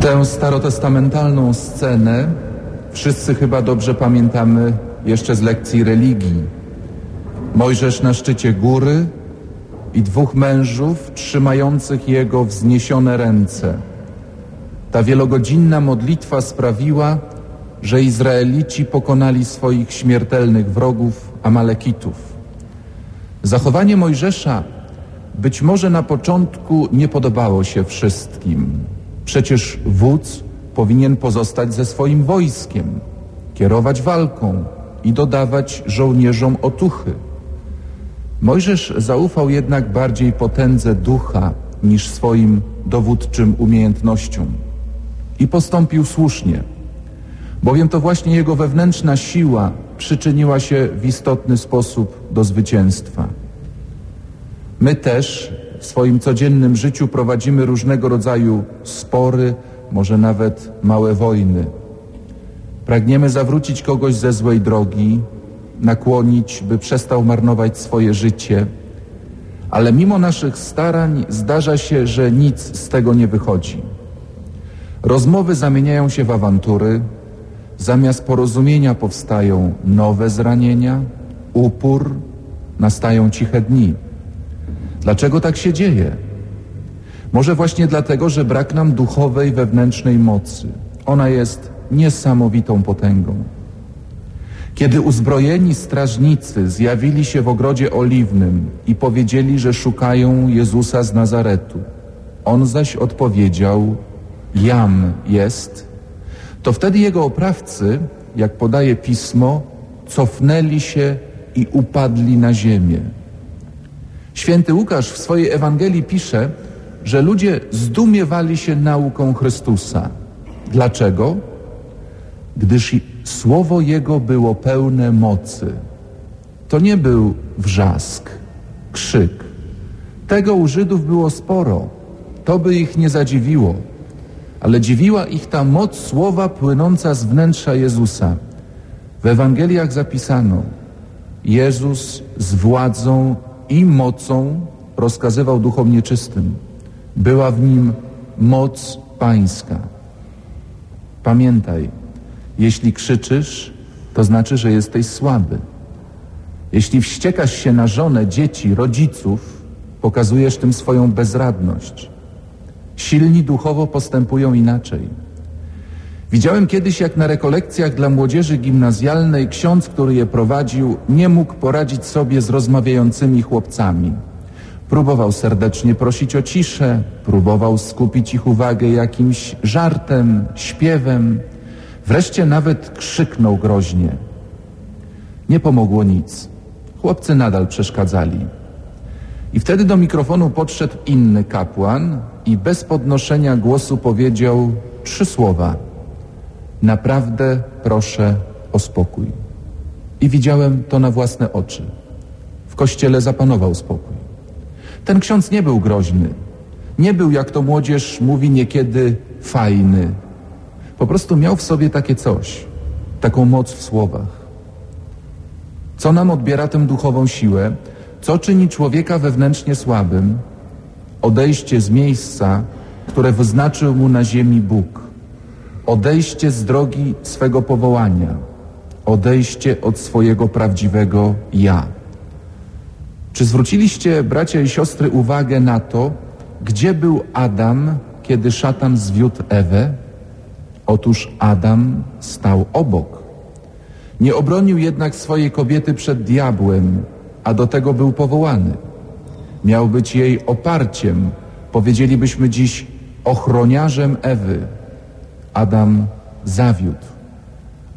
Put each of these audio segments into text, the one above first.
Tę starotestamentalną scenę wszyscy chyba dobrze pamiętamy jeszcze z lekcji religii. Mojżesz na szczycie góry i dwóch mężów trzymających jego wzniesione ręce. Ta wielogodzinna modlitwa sprawiła, że Izraelici pokonali swoich śmiertelnych wrogów, Amalekitów. Zachowanie Mojżesza być może na początku nie podobało się wszystkim. Przecież wódz powinien pozostać ze swoim wojskiem, kierować walką i dodawać żołnierzom otuchy. Mojżesz zaufał jednak bardziej potędze ducha niż swoim dowódczym umiejętnościom i postąpił słusznie, bowiem to właśnie jego wewnętrzna siła przyczyniła się w istotny sposób do zwycięstwa. My też w swoim codziennym życiu prowadzimy różnego rodzaju spory, może nawet małe wojny. Pragniemy zawrócić kogoś ze złej drogi, nakłonić, by przestał marnować swoje życie, ale mimo naszych starań zdarza się, że nic z tego nie wychodzi. Rozmowy zamieniają się w awantury, zamiast porozumienia powstają nowe zranienia, upór, nastają ciche dni. Dlaczego tak się dzieje? Może właśnie dlatego, że brak nam duchowej, wewnętrznej mocy. Ona jest niesamowitą potęgą. Kiedy uzbrojeni strażnicy zjawili się w ogrodzie oliwnym i powiedzieli, że szukają Jezusa z Nazaretu, on zaś odpowiedział, jam jest, to wtedy jego oprawcy, jak podaje pismo, cofnęli się i upadli na ziemię. Święty Łukasz w swojej Ewangelii pisze, że ludzie zdumiewali się nauką Chrystusa. Dlaczego? Gdyż słowo Jego było pełne mocy. To nie był wrzask, krzyk. Tego u Żydów było sporo. To by ich nie zadziwiło. Ale dziwiła ich ta moc słowa płynąca z wnętrza Jezusa. W Ewangeliach zapisano Jezus z władzą i mocą rozkazywał duchom nieczystym. Była w nim moc pańska. Pamiętaj, jeśli krzyczysz, to znaczy, że jesteś słaby. Jeśli wściekasz się na żonę, dzieci, rodziców, pokazujesz tym swoją bezradność. Silni duchowo postępują inaczej. Widziałem kiedyś, jak na rekolekcjach dla młodzieży gimnazjalnej ksiądz, który je prowadził, nie mógł poradzić sobie z rozmawiającymi chłopcami. Próbował serdecznie prosić o ciszę, próbował skupić ich uwagę jakimś żartem, śpiewem, wreszcie nawet krzyknął groźnie. Nie pomogło nic. Chłopcy nadal przeszkadzali. I wtedy do mikrofonu podszedł inny kapłan i bez podnoszenia głosu powiedział trzy słowa. Naprawdę proszę o spokój. I widziałem to na własne oczy. W kościele zapanował spokój. Ten ksiądz nie był groźny. Nie był, jak to młodzież mówi niekiedy, fajny. Po prostu miał w sobie takie coś, taką moc w słowach. Co nam odbiera tę duchową siłę? Co czyni człowieka wewnętrznie słabym? Odejście z miejsca, które wyznaczył mu na ziemi Bóg. Odejście z drogi swego powołania. Odejście od swojego prawdziwego ja. Czy zwróciliście, bracia i siostry, uwagę na to, gdzie był Adam, kiedy szatan zwiódł Ewę? Otóż Adam stał obok. Nie obronił jednak swojej kobiety przed diabłem, a do tego był powołany. Miał być jej oparciem, powiedzielibyśmy dziś ochroniarzem Ewy. Adam zawiódł.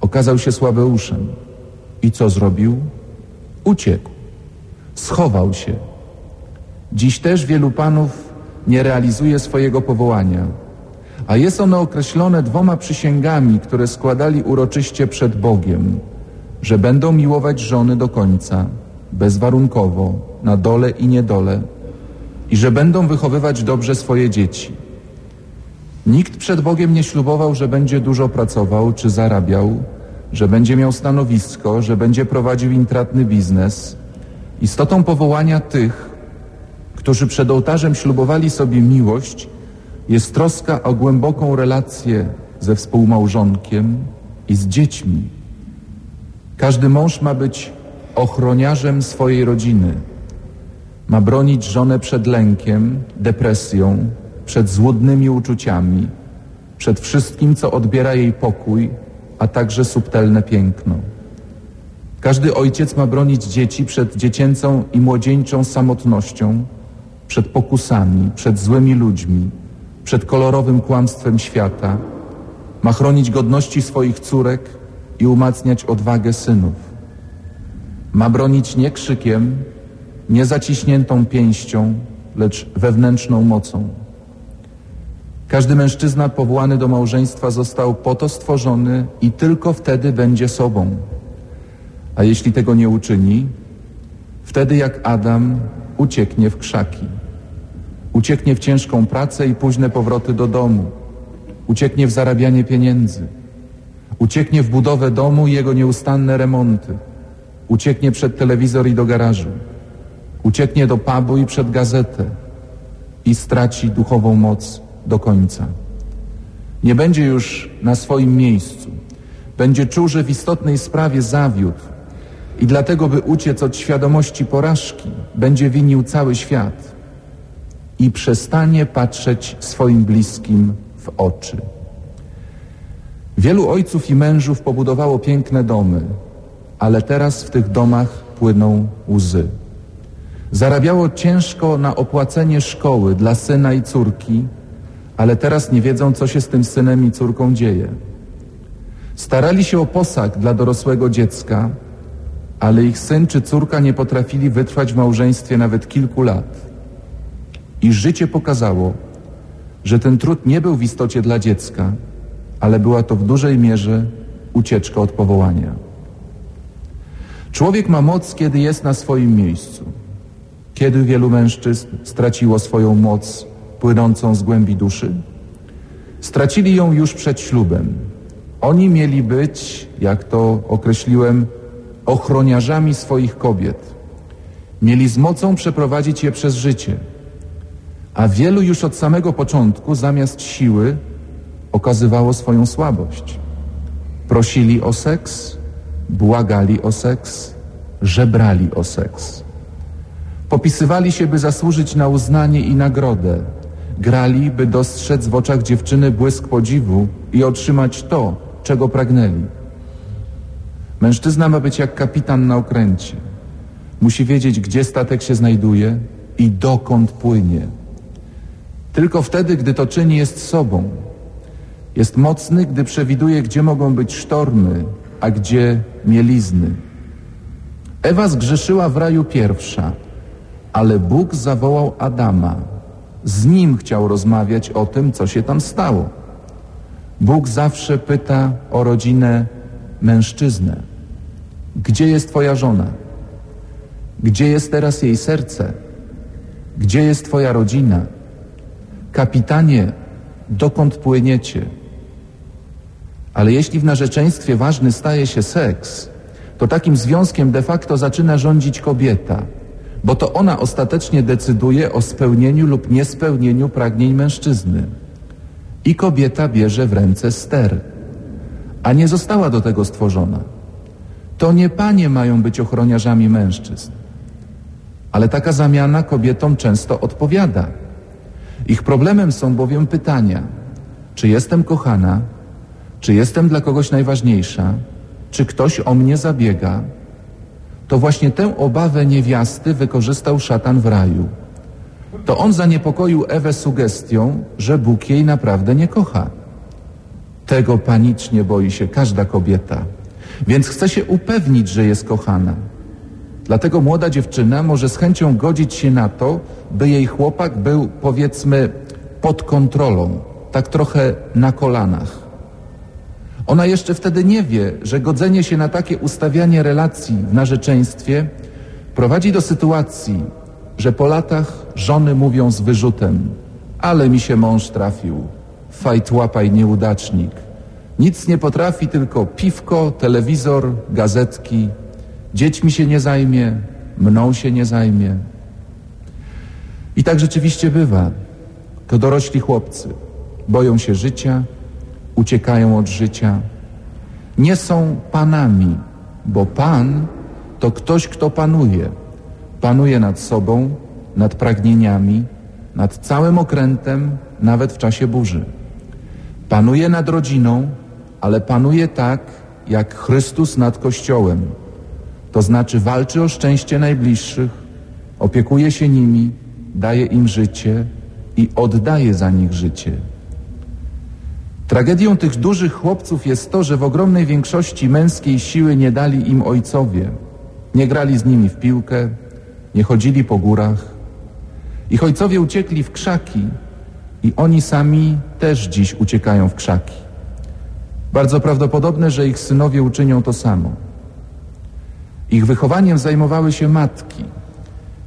Okazał się słabeuszem. I co zrobił? Uciekł. Schował się. Dziś też wielu panów nie realizuje swojego powołania, a jest ono określone dwoma przysięgami, które składali uroczyście przed Bogiem, że będą miłować żony do końca, bezwarunkowo, na dole i niedole, i że będą wychowywać dobrze swoje dzieci. Nikt przed Bogiem nie ślubował, że będzie dużo pracował czy zarabiał, że będzie miał stanowisko, że będzie prowadził intratny biznes. Istotą powołania tych, którzy przed ołtarzem ślubowali sobie miłość, jest troska o głęboką relację ze współmałżonkiem i z dziećmi. Każdy mąż ma być ochroniarzem swojej rodziny. Ma bronić żonę przed lękiem, depresją, przed złudnymi uczuciami, przed wszystkim, co odbiera jej pokój, a także subtelne piękno. Każdy ojciec ma bronić dzieci przed dziecięcą i młodzieńczą samotnością, przed pokusami, przed złymi ludźmi, przed kolorowym kłamstwem świata. Ma chronić godności swoich córek i umacniać odwagę synów. Ma bronić nie krzykiem, nie zaciśniętą pięścią, lecz wewnętrzną mocą. Każdy mężczyzna powołany do małżeństwa został po to stworzony i tylko wtedy będzie sobą. A jeśli tego nie uczyni, wtedy jak Adam ucieknie w krzaki. Ucieknie w ciężką pracę i późne powroty do domu. Ucieknie w zarabianie pieniędzy. Ucieknie w budowę domu i jego nieustanne remonty. Ucieknie przed telewizor i do garażu. Ucieknie do pubu i przed gazetę. I straci duchową moc do końca. Nie będzie już na swoim miejscu. Będzie czuł, że w istotnej sprawie zawiódł i dlatego, by uciec od świadomości porażki, będzie winił cały świat i przestanie patrzeć swoim bliskim w oczy. Wielu ojców i mężów pobudowało piękne domy, ale teraz w tych domach płyną łzy. Zarabiało ciężko na opłacenie szkoły dla syna i córki, ale teraz nie wiedzą, co się z tym synem i córką dzieje. Starali się o posag dla dorosłego dziecka, ale ich syn czy córka nie potrafili wytrwać w małżeństwie nawet kilku lat. I życie pokazało, że ten trud nie był w istocie dla dziecka, ale była to w dużej mierze ucieczka od powołania. Człowiek ma moc, kiedy jest na swoim miejscu. Kiedy wielu mężczyzn straciło swoją moc płynącą z głębi duszy? Stracili ją już przed ślubem. Oni mieli być, jak to określiłem, ochroniarzami swoich kobiet. Mieli z mocą przeprowadzić je przez życie. A wielu już od samego początku zamiast siły okazywało swoją słabość. Prosili o seks, błagali o seks, żebrali o seks. Popisywali się, by zasłużyć na uznanie i nagrodę. Grali, by dostrzec w oczach dziewczyny błysk podziwu i otrzymać to, czego pragnęli. Mężczyzna ma być jak kapitan na okręcie. Musi wiedzieć, gdzie statek się znajduje i dokąd płynie. Tylko wtedy, gdy to czyni, jest sobą. Jest mocny, gdy przewiduje, gdzie mogą być sztormy, a gdzie mielizny. Ewa zgrzeszyła w raju pierwsza, ale Bóg zawołał Adama. Z nim chciał rozmawiać o tym, co się tam stało. Bóg zawsze pyta o rodzinę mężczyznę. Gdzie jest Twoja żona? Gdzie jest teraz jej serce? Gdzie jest Twoja rodzina? Kapitanie, dokąd płyniecie? Ale jeśli w narzeczeństwie ważny staje się seks, to takim związkiem de facto zaczyna rządzić kobieta, bo to ona ostatecznie decyduje o spełnieniu lub niespełnieniu pragnień mężczyzny. I kobieta bierze w ręce ster, a nie została do tego stworzona. To nie panie mają być ochroniarzami mężczyzn. Ale taka zamiana kobietom często odpowiada. Ich problemem są bowiem pytania, czy jestem kochana, czy jestem dla kogoś najważniejsza, czy ktoś o mnie zabiega. To właśnie tę obawę niewiasty wykorzystał szatan w raju. To on zaniepokoił Ewę sugestią, że Bóg jej naprawdę nie kocha. Tego panicznie boi się każda kobieta. Więc chce się upewnić, że jest kochana. Dlatego młoda dziewczyna może z chęcią godzić się na to, by jej chłopak był, powiedzmy, pod kontrolą, tak trochę na kolanach. Ona jeszcze wtedy nie wie, że godzenie się na takie ustawianie relacji w narzeczeństwie prowadzi do sytuacji, że po latach żony mówią z wyrzutem ale mi się mąż trafił, fajt łapaj nieudacznik. Nic nie potrafi, tylko piwko, telewizor, gazetki. Dziećmi się nie zajmie, mną się nie zajmie. I tak rzeczywiście bywa. To dorośli chłopcy. Boją się życia, uciekają od życia. Nie są panami, bo pan to ktoś, kto panuje. Panuje nad sobą, nad pragnieniami, nad całym okrętem, nawet w czasie burzy. Panuje nad rodziną, ale panuje tak, jak Chrystus nad Kościołem. To znaczy walczy o szczęście najbliższych, opiekuje się nimi, daje im życie i oddaje za nich życie. Tragedią tych dużych chłopców jest to, że w ogromnej większości męskiej siły nie dali im ojcowie. Nie grali z nimi w piłkę, nie chodzili po górach. Ich ojcowie uciekli w krzaki i oni sami też dziś uciekają w krzaki. Bardzo prawdopodobne, że ich synowie uczynią to samo. Ich wychowaniem zajmowały się matki,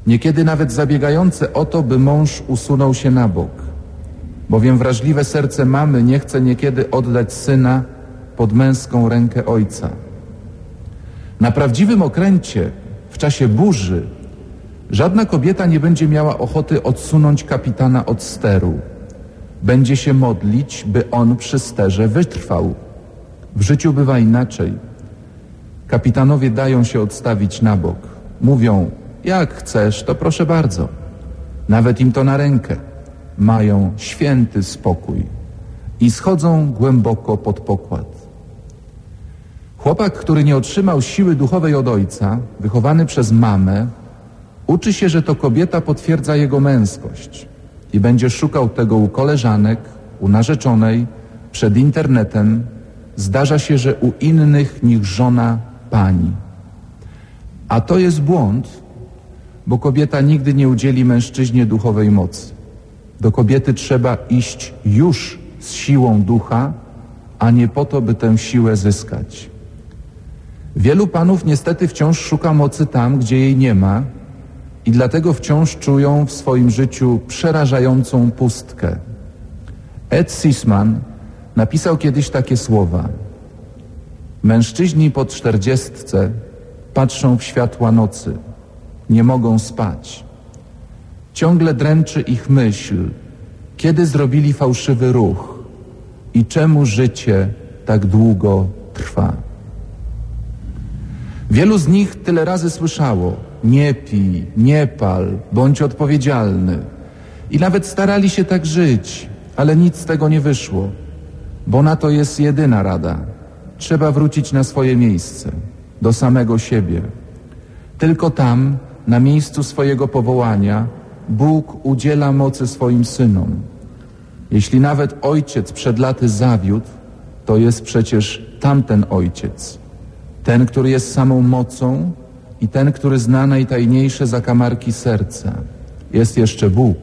niekiedy nawet zabiegające o to, by mąż usunął się na bok, bowiem wrażliwe serce mamy nie chce niekiedy oddać syna pod męską rękę ojca. Na prawdziwym okręcie, w czasie burzy, żadna kobieta nie będzie miała ochoty odsunąć kapitana od steru. Będzie się modlić, by on przy sterze wytrwał. W życiu bywa inaczej. Kapitanowie dają się odstawić na bok. Mówią, jak chcesz, to proszę bardzo. Nawet im to na rękę. Mają święty spokój i schodzą głęboko pod pokład. Chłopak, który nie otrzymał siły duchowej od ojca, wychowany przez mamę, uczy się, że to kobieta potwierdza jego męskość i będzie szukał tego u koleżanek, u narzeczonej, przed internetem. Zdarza się, że u innych niż żona pani. A to jest błąd, bo kobieta nigdy nie udzieli mężczyźnie duchowej mocy. Do kobiety trzeba iść już z siłą ducha, a nie po to, by tę siłę zyskać. Wielu panów niestety wciąż szuka mocy tam, gdzie jej nie ma i dlatego wciąż czują w swoim życiu przerażającą pustkę. Ed Sisman napisał kiedyś takie słowa. Mężczyźni po czterdziestce patrzą w światła nocy, nie mogą spać. Ciągle dręczy ich myśl, kiedy zrobili fałszywy ruch i czemu życie tak długo trwa. Wielu z nich tyle razy słyszało nie pij, nie pal, bądź odpowiedzialny. I nawet starali się tak żyć, ale nic z tego nie wyszło, bo na to jest jedyna rada. Trzeba wrócić na swoje miejsce, do samego siebie. Tylko tam, na miejscu swojego powołania, Bóg udziela mocy swoim synom. Jeśli nawet ojciec przed laty zawiódł, to jest przecież tamten ojciec. Ten, który jest samą mocą i ten, który zna najtajniejsze zakamarki serca. Jest jeszcze Bóg.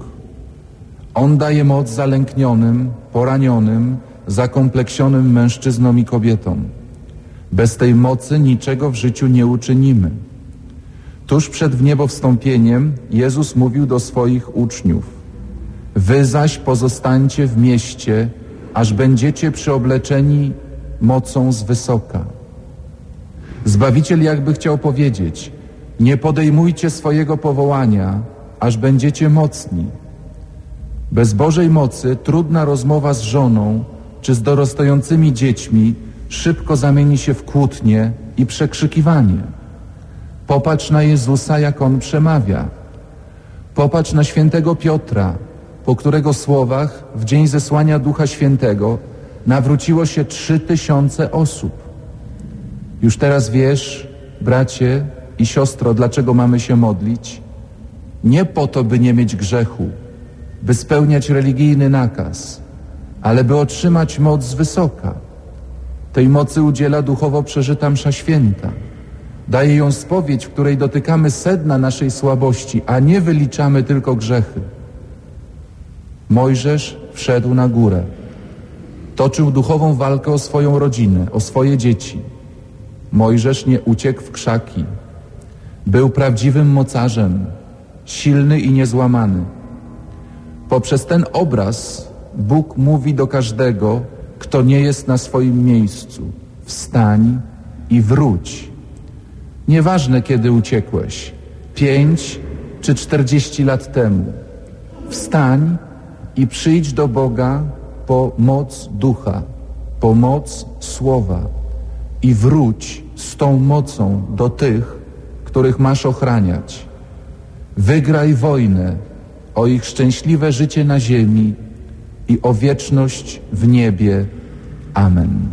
On daje moc zalęknionym, poranionym, zakompleksionym mężczyznom i kobietom. Bez tej mocy niczego w życiu nie uczynimy. Tuż przed wniebowstąpieniem Jezus mówił do swoich uczniów Wy zaś pozostańcie w mieście, aż będziecie przyobleczeni mocą z wysoka. Zbawiciel jakby chciał powiedzieć Nie podejmujcie swojego powołania, aż będziecie mocni. Bez Bożej mocy trudna rozmowa z żoną czy z dorastającymi dziećmi szybko zamieni się w kłótnie i przekrzykiwanie. Popatrz na Jezusa, jak On przemawia. Popatrz na świętego Piotra, po którego słowach w dzień zesłania Ducha Świętego nawróciło się trzy tysiące osób. Już teraz wiesz, bracie i siostro, dlaczego mamy się modlić? Nie po to, by nie mieć grzechu, by spełniać religijny nakaz, ale by otrzymać moc wysoka. Tej mocy udziela duchowo przeżyta msza święta. Daje ją spowiedź, w której dotykamy sedna naszej słabości, a nie wyliczamy tylko grzechy. Mojżesz wszedł na górę. Toczył duchową walkę o swoją rodzinę, o swoje dzieci. Mojżesz nie uciekł w krzaki. Był prawdziwym mocarzem, silny i niezłamany. Poprzez ten obraz Bóg mówi do każdego, kto nie jest na swoim miejscu. Wstań i wróć. Nieważne, kiedy uciekłeś, pięć czy czterdzieści lat temu. Wstań i przyjdź do Boga po moc ducha, po moc słowa i wróć z tą mocą do tych, których masz ochraniać. Wygraj wojnę o ich szczęśliwe życie na ziemi i o wieczność w niebie. Amen.